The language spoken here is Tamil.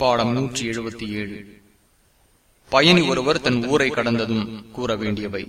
பாடம் நூற்றி எழுபத்தி ஏழு. பயணி ஒருவர் தன் ஊரை கடந்ததும் கூற வேண்டியவை.